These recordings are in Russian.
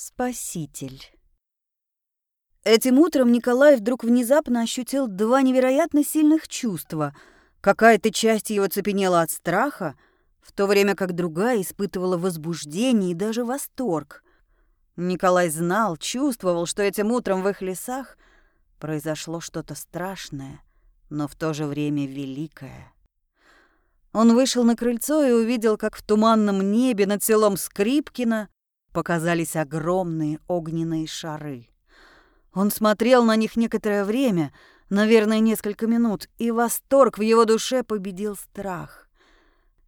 Спаситель. Этим утром Николай вдруг внезапно ощутил два невероятно сильных чувства. Какая-то часть его цепенела от страха, в то время как другая испытывала возбуждение и даже восторг. Николай знал, чувствовал, что этим утром в их лесах произошло что-то страшное, но в то же время великое. Он вышел на крыльцо и увидел, как в туманном небе над селом Скрипкино показались огромные огненные шары. Он смотрел на них некоторое время, наверное, несколько минут, и восторг в его душе победил страх.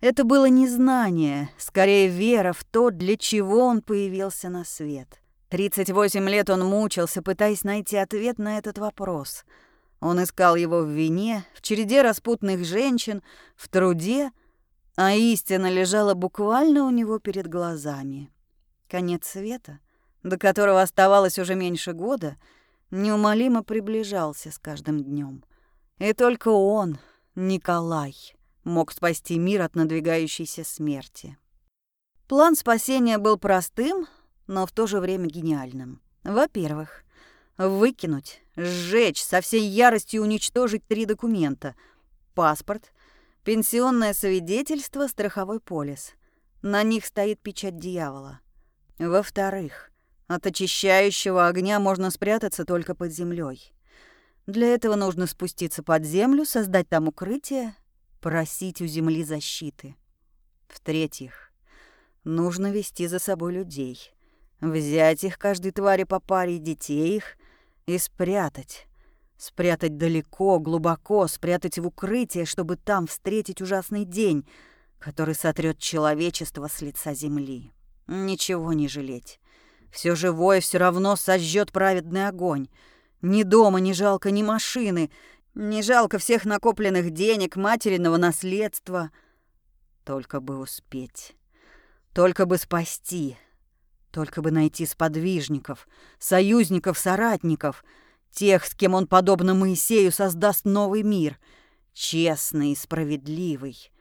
Это было не знание, скорее вера в то, для чего он появился на свет. 38 лет он мучился, пытаясь найти ответ на этот вопрос. Он искал его в вине, в череде распутных женщин, в труде, а истина лежала буквально у него перед глазами. Конец света, до которого оставалось уже меньше года, неумолимо приближался с каждым днем. И только он, Николай, мог спасти мир от надвигающейся смерти. План спасения был простым, но в то же время гениальным. Во-первых, выкинуть, сжечь, со всей яростью уничтожить три документа. Паспорт, пенсионное свидетельство, страховой полис. На них стоит печать дьявола. Во-вторых, от очищающего огня можно спрятаться только под землей. Для этого нужно спуститься под землю, создать там укрытие, просить у земли защиты. В-третьих, нужно вести за собой людей, взять их каждой твари по паре, детей их и спрятать. Спрятать далеко, глубоко, спрятать в укрытие, чтобы там встретить ужасный день, который сотрет человечество с лица земли. Ничего не жалеть. Все живое все равно сожжет праведный огонь. Ни дома не жалко, ни машины, не жалко всех накопленных денег, материного наследства. Только бы успеть. Только бы спасти. Только бы найти сподвижников, союзников, соратников, тех, с кем он, подобно Моисею, создаст новый мир, честный и справедливый,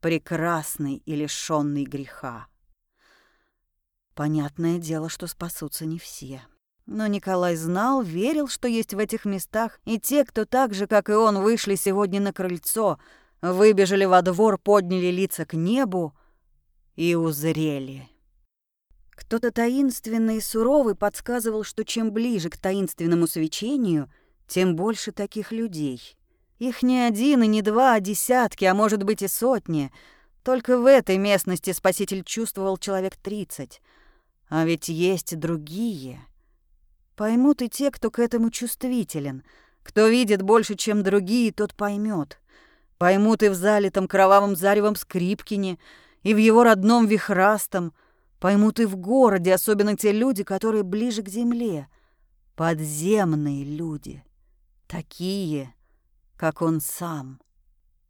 прекрасный и лишенный греха. Понятное дело, что спасутся не все. Но Николай знал, верил, что есть в этих местах и те, кто так же, как и он, вышли сегодня на крыльцо, выбежали во двор, подняли лица к небу и узрели. Кто-то таинственный и суровый подсказывал, что чем ближе к таинственному свечению, тем больше таких людей. Их не один и не два, а десятки, а может быть и сотни. Только в этой местности спаситель чувствовал человек тридцать — а ведь есть другие. Поймут и те, кто к этому чувствителен. Кто видит больше, чем другие, тот поймет. Поймут и в залитом кровавым заревом Скрипкине, и в его родном Вихрастом. Поймут и в городе, особенно те люди, которые ближе к земле. Подземные люди. Такие, как он сам.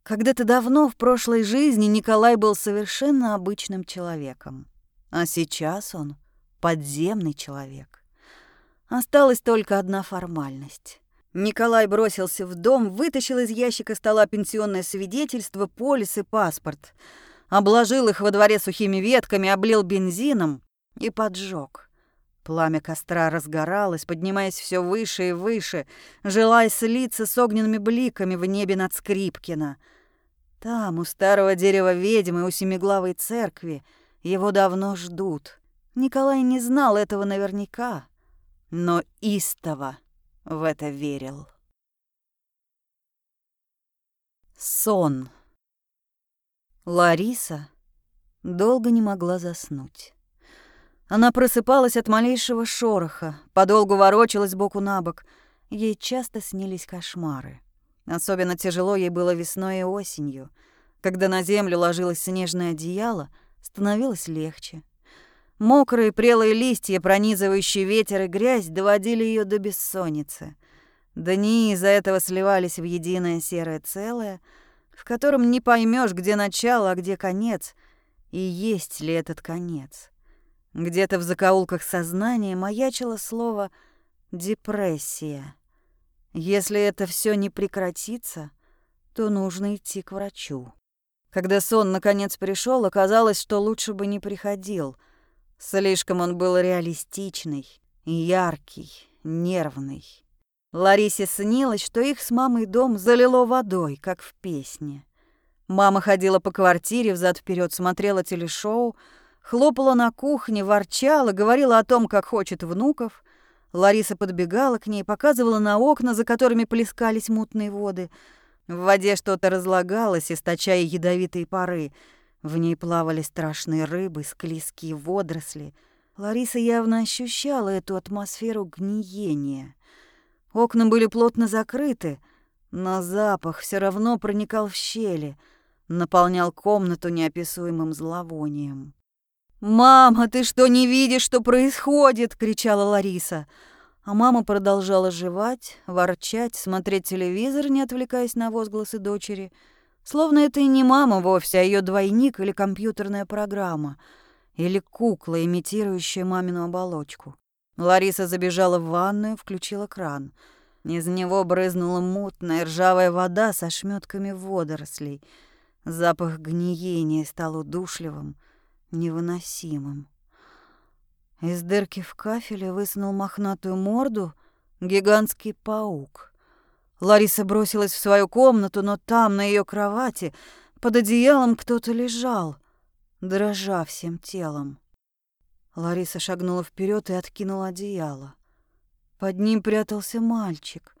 Когда-то давно в прошлой жизни Николай был совершенно обычным человеком. А сейчас он подземный человек. Осталась только одна формальность. Николай бросился в дом, вытащил из ящика стола пенсионное свидетельство, полис и паспорт, обложил их во дворе сухими ветками, облил бензином и поджег. Пламя костра разгоралось, поднимаясь все выше и выше, желая слиться с огненными бликами в небе над Скрипкино. Там, у старого дерева ведьмы, у семиглавой церкви, его давно ждут. Николай не знал этого наверняка, но истово в это верил. Сон. Лариса долго не могла заснуть. Она просыпалась от малейшего шороха, подолгу ворочалась боку на бок. Ей часто снились кошмары. Особенно тяжело ей было весной и осенью. Когда на землю ложилось снежное одеяло, становилось легче. Мокрые прелые листья, пронизывающие ветер и грязь, доводили ее до бессонницы. Дни из-за этого сливались в единое серое целое, в котором не поймешь, где начало, а где конец, и есть ли этот конец. Где-то в закоулках сознания маячило слово «депрессия». Если это все не прекратится, то нужно идти к врачу. Когда сон наконец пришел, оказалось, что лучше бы не приходил — Слишком он был реалистичный, яркий, нервный. Ларисе снилось, что их с мамой дом залило водой, как в песне. Мама ходила по квартире взад вперед, смотрела телешоу, хлопала на кухне, ворчала, говорила о том, как хочет внуков. Лариса подбегала к ней, показывала на окна, за которыми плескались мутные воды. В воде что-то разлагалось, источая ядовитые пары. В ней плавали страшные рыбы, склизкие водоросли. Лариса явно ощущала эту атмосферу гниения. Окна были плотно закрыты, но запах все равно проникал в щели, наполнял комнату неописуемым зловонием. «Мама, ты что, не видишь, что происходит?» — кричала Лариса. А мама продолжала жевать, ворчать, смотреть телевизор, не отвлекаясь на возгласы дочери — Словно это и не мама вовсе, а ее двойник или компьютерная программа, или кукла, имитирующая мамину оболочку. Лариса забежала в ванную, включила кран. Из него брызнула мутная ржавая вода со шмётками водорослей. Запах гниения стал удушливым, невыносимым. Из дырки в кафеле высунул мохнатую морду гигантский паук — Лариса бросилась в свою комнату, но там, на ее кровати, под одеялом кто-то лежал, дрожа всем телом. Лариса шагнула вперед и откинула одеяло. Под ним прятался мальчик.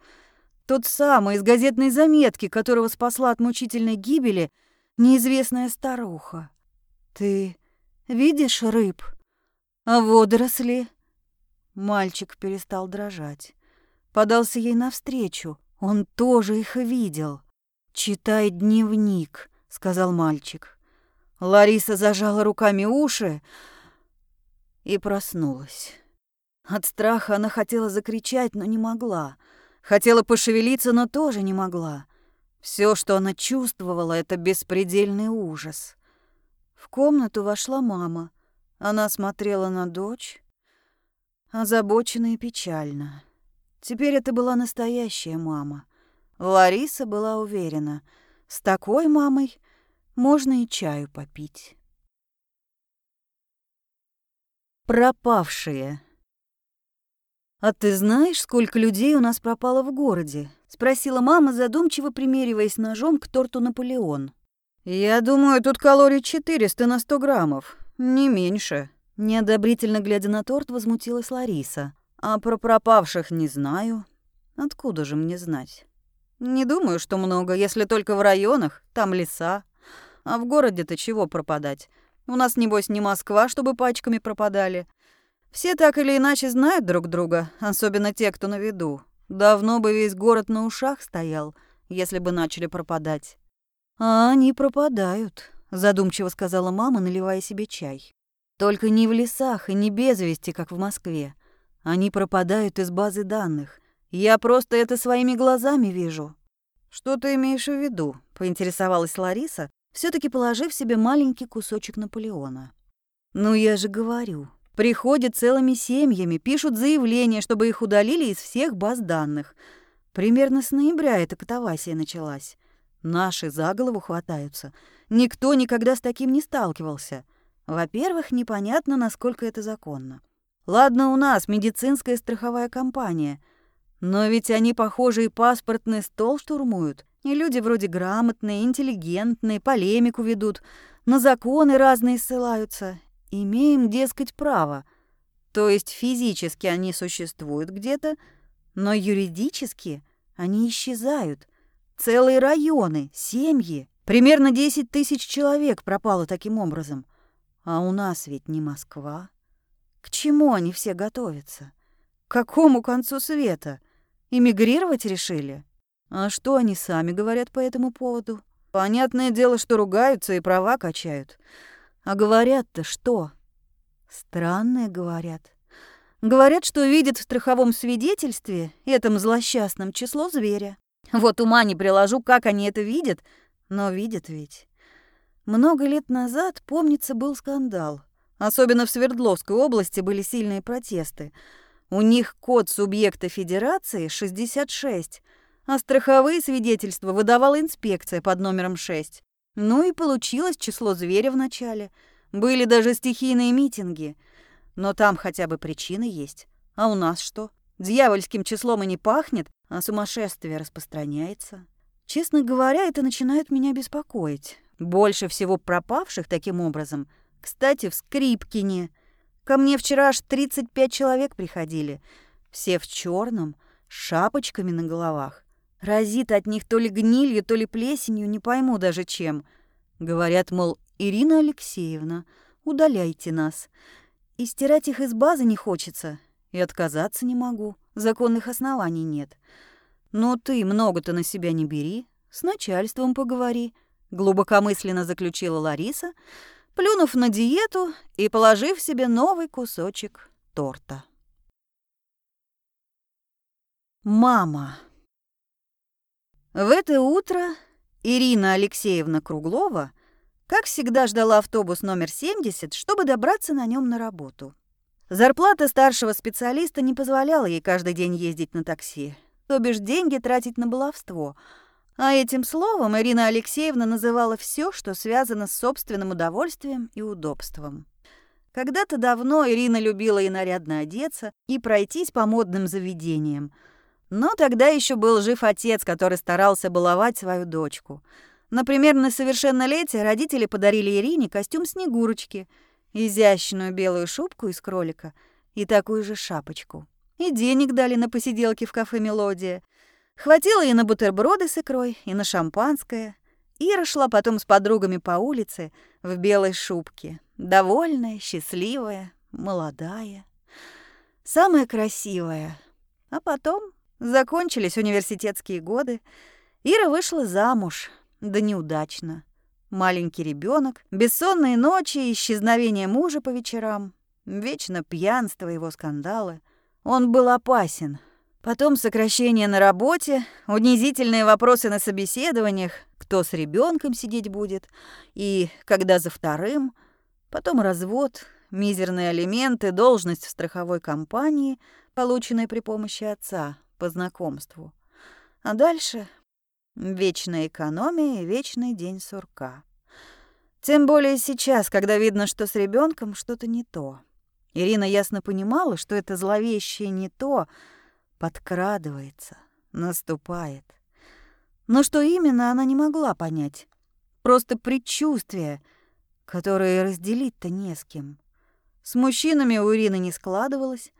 Тот самый из газетной заметки, которого спасла от мучительной гибели неизвестная старуха. «Ты видишь рыб? А водоросли?» Мальчик перестал дрожать. Подался ей навстречу. Он тоже их видел. «Читай дневник», — сказал мальчик. Лариса зажала руками уши и проснулась. От страха она хотела закричать, но не могла. Хотела пошевелиться, но тоже не могла. Все, что она чувствовала, это беспредельный ужас. В комнату вошла мама. Она смотрела на дочь, озабоченно и печально. Теперь это была настоящая мама. Лариса была уверена, с такой мамой можно и чаю попить. Пропавшие. «А ты знаешь, сколько людей у нас пропало в городе?» — спросила мама, задумчиво примериваясь ножом к торту «Наполеон». «Я думаю, тут калорий 400 на 100 граммов, не меньше». Неодобрительно глядя на торт, возмутилась Лариса. А про пропавших не знаю. Откуда же мне знать? Не думаю, что много, если только в районах, там леса. А в городе-то чего пропадать? У нас, небось, не Москва, чтобы пачками пропадали. Все так или иначе знают друг друга, особенно те, кто на виду. Давно бы весь город на ушах стоял, если бы начали пропадать. А они пропадают, задумчиво сказала мама, наливая себе чай. Только не в лесах и не без вести, как в Москве. Они пропадают из базы данных. Я просто это своими глазами вижу. Что ты имеешь в виду? поинтересовалась Лариса, все таки положив себе маленький кусочек Наполеона. Ну я же говорю, приходят целыми семьями, пишут заявления, чтобы их удалили из всех баз данных. Примерно с ноября эта катавасия началась. Наши за голову хватаются. Никто никогда с таким не сталкивался. Во-первых, непонятно, насколько это законно. Ладно, у нас медицинская страховая компания, но ведь они, похоже, и паспортный стол штурмуют. И люди вроде грамотные, интеллигентные, полемику ведут, на законы разные ссылаются. Имеем, дескать, право. То есть физически они существуют где-то, но юридически они исчезают. Целые районы, семьи. Примерно 10 тысяч человек пропало таким образом. А у нас ведь не Москва. К чему они все готовятся? К какому концу света? Эмигрировать решили? А что они сами говорят по этому поводу? Понятное дело, что ругаются и права качают. А говорят-то что? Странное говорят. Говорят, что видят в страховом свидетельстве, этом злосчастном, число зверя. Вот ума не приложу, как они это видят, но видят ведь. Много лет назад, помнится, был скандал — Особенно в Свердловской области были сильные протесты. У них код субъекта федерации 66, а страховые свидетельства выдавала инспекция под номером 6. Ну и получилось число зверя в начале. Были даже стихийные митинги. Но там хотя бы причины есть. А у нас что? Дьявольским числом и не пахнет, а сумасшествие распространяется. Честно говоря, это начинает меня беспокоить. Больше всего пропавших таким образом. Кстати, в Скрипкине. Ко мне вчера аж 35 человек приходили. Все в черном, с шапочками на головах. Разит от них то ли гнилью, то ли плесенью, не пойму даже чем. Говорят, мол, Ирина Алексеевна, удаляйте нас. И стирать их из базы не хочется, и отказаться не могу. Законных оснований нет. Но ты много-то на себя не бери, с начальством поговори, глубокомысленно заключила Лариса, плюнув на диету и положив себе новый кусочек торта. Мама. В это утро Ирина Алексеевна Круглова, как всегда, ждала автобус номер 70, чтобы добраться на нем на работу. Зарплата старшего специалиста не позволяла ей каждый день ездить на такси, то бишь деньги тратить на баловство. А этим словом Ирина Алексеевна называла все, что связано с собственным удовольствием и удобством. Когда-то давно Ирина любила и нарядно одеться, и пройтись по модным заведениям. Но тогда еще был жив отец, который старался баловать свою дочку. Например, на совершеннолетие родители подарили Ирине костюм Снегурочки — изящную белую шубку из кролика и такую же шапочку. И денег дали на посиделки в кафе «Мелодия». Хватило и на бутерброды с икрой, и на шампанское. Ира шла потом с подругами по улице в белой шубке. Довольная, счастливая, молодая. Самая красивая. А потом закончились университетские годы. Ира вышла замуж, да неудачно. Маленький ребенок, бессонные ночи, исчезновение мужа по вечерам, вечно пьянство его скандалы. Он был опасен. Потом сокращение на работе, унизительные вопросы на собеседованиях, кто с ребенком сидеть будет и когда за вторым. Потом развод, мизерные алименты, должность в страховой компании, полученная при помощи отца по знакомству. А дальше Вечная экономия и вечный день сурка. Тем более сейчас, когда видно, что с ребенком что-то не то. Ирина ясно понимала, что это зловещее не то подкрадывается, наступает. Но что именно, она не могла понять. Просто предчувствие, которое разделить-то не с кем. С мужчинами у Ирины не складывалось.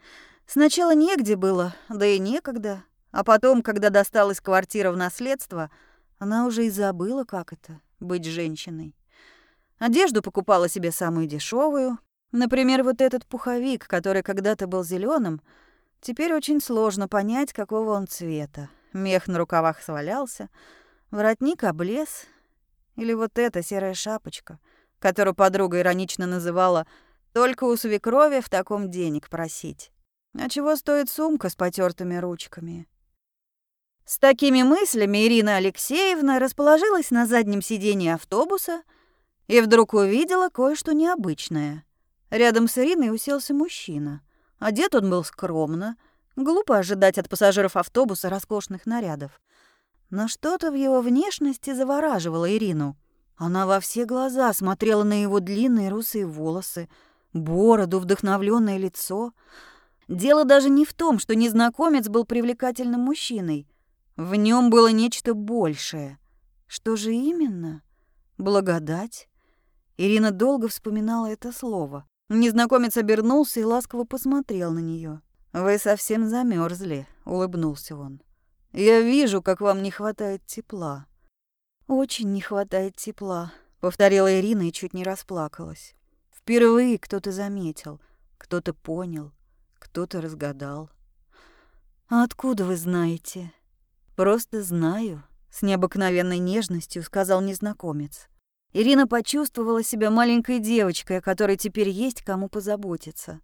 Сначала негде было, да и некогда. А потом, когда досталась квартира в наследство, она уже и забыла, как это — быть женщиной. Одежду покупала себе самую дешевую. Например, вот этот пуховик, который когда-то был зеленым, теперь очень сложно понять, какого он цвета. Мех на рукавах свалялся, воротник облез. Или вот эта серая шапочка, которую подруга иронично называла «только у свекрови в таком денег просить». А чего стоит сумка с потертыми ручками? С такими мыслями Ирина Алексеевна расположилась на заднем сидении автобуса и вдруг увидела кое-что необычное. Рядом с Ириной уселся мужчина. Одет он был скромно. Глупо ожидать от пассажиров автобуса роскошных нарядов. Но что-то в его внешности завораживало Ирину. Она во все глаза смотрела на его длинные русые волосы, бороду, вдохновленное лицо. Дело даже не в том, что незнакомец был привлекательным мужчиной. В нем было нечто большее. Что же именно? Благодать? Ирина долго вспоминала это слово. Незнакомец обернулся и ласково посмотрел на нее. «Вы совсем замерзли, улыбнулся он. «Я вижу, как вам не хватает тепла». «Очень не хватает тепла», — повторила Ирина и чуть не расплакалась. Впервые кто-то заметил, кто-то понял, кто-то разгадал. «А откуда вы знаете?» «Просто знаю», — с необыкновенной нежностью сказал незнакомец. Ирина почувствовала себя маленькой девочкой, о которой теперь есть кому позаботиться.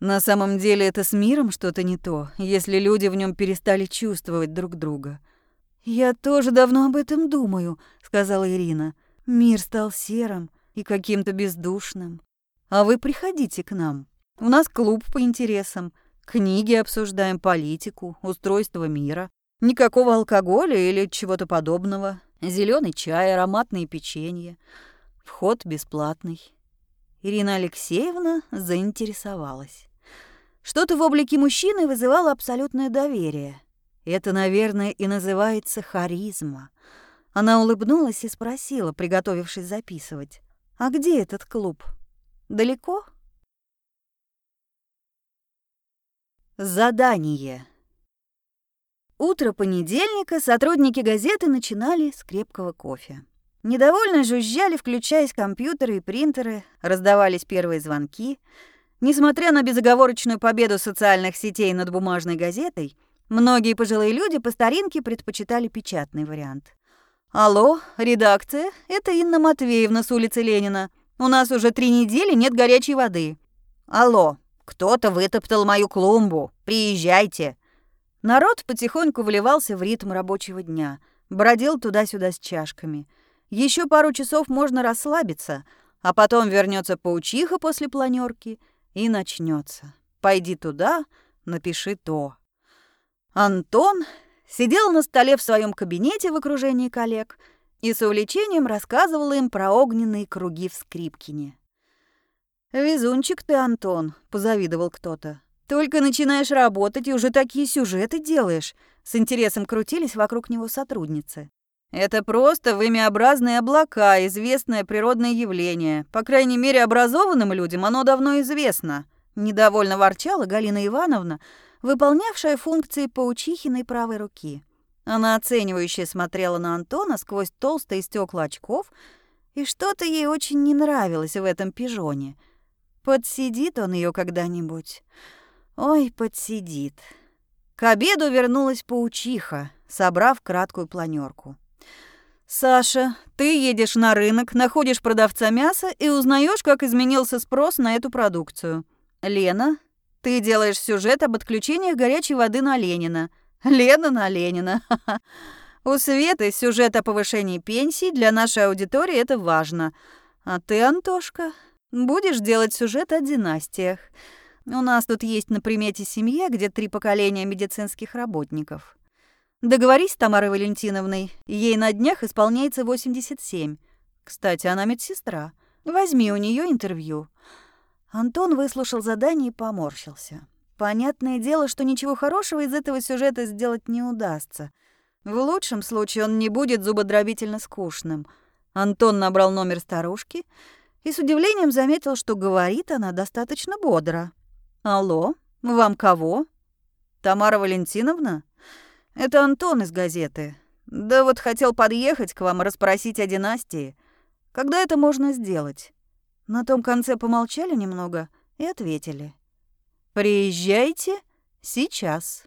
На самом деле это с миром что-то не то, если люди в нем перестали чувствовать друг друга. «Я тоже давно об этом думаю», — сказала Ирина. «Мир стал серым и каким-то бездушным. А вы приходите к нам. У нас клуб по интересам. Книги обсуждаем, политику, устройство мира. Никакого алкоголя или чего-то подобного. Зеленый чай, ароматные печенье. Вход бесплатный. Ирина Алексеевна заинтересовалась. Что-то в облике мужчины вызывало абсолютное доверие. Это, наверное, и называется харизма. Она улыбнулась и спросила, приготовившись записывать. «А где этот клуб? Далеко?» Задание. Утро понедельника сотрудники газеты начинали с крепкого кофе. Недовольно жужжали, включаясь компьютеры и принтеры, раздавались первые звонки. Несмотря на безоговорочную победу социальных сетей над бумажной газетой, многие пожилые люди по старинке предпочитали печатный вариант. «Алло, редакция, это Инна Матвеевна с улицы Ленина. У нас уже три недели нет горячей воды». «Алло, кто-то вытоптал мою клумбу. Приезжайте». Народ потихоньку вливался в ритм рабочего дня, бродил туда-сюда с чашками. Еще пару часов можно расслабиться, а потом вернется паучиха после планерки и начнется. Пойди туда, напиши то. Антон сидел на столе в своем кабинете в окружении коллег и с увлечением рассказывал им про огненные круги в Скрипкине. «Везунчик ты, Антон», — позавидовал кто-то. «Только начинаешь работать и уже такие сюжеты делаешь», — с интересом крутились вокруг него сотрудницы. «Это просто вымяобразные облака, известное природное явление. По крайней мере, образованным людям оно давно известно», — недовольно ворчала Галина Ивановна, выполнявшая функции паучихиной правой руки. Она оценивающе смотрела на Антона сквозь толстые стекла очков, и что-то ей очень не нравилось в этом пижоне — Подсидит он ее когда-нибудь. Ой, подсидит. К обеду вернулась паучиха, собрав краткую планерку. «Саша, ты едешь на рынок, находишь продавца мяса и узнаешь, как изменился спрос на эту продукцию. Лена, ты делаешь сюжет об отключениях горячей воды на Ленина. Лена на Ленина. У Светы сюжет о повышении пенсий для нашей аудитории это важно. А ты, Антошка, Будешь делать сюжет о династиях. У нас тут есть на примете семья, где три поколения медицинских работников. Договорись с Тамарой Валентиновной. Ей на днях исполняется 87. Кстати, она медсестра. Возьми у нее интервью. Антон выслушал задание и поморщился. Понятное дело, что ничего хорошего из этого сюжета сделать не удастся. В лучшем случае он не будет зубодробительно скучным. Антон набрал номер старушки — и с удивлением заметил, что говорит она достаточно бодро. «Алло, вам кого?» «Тамара Валентиновна?» «Это Антон из газеты. Да вот хотел подъехать к вам и расспросить о династии. Когда это можно сделать?» На том конце помолчали немного и ответили. «Приезжайте сейчас».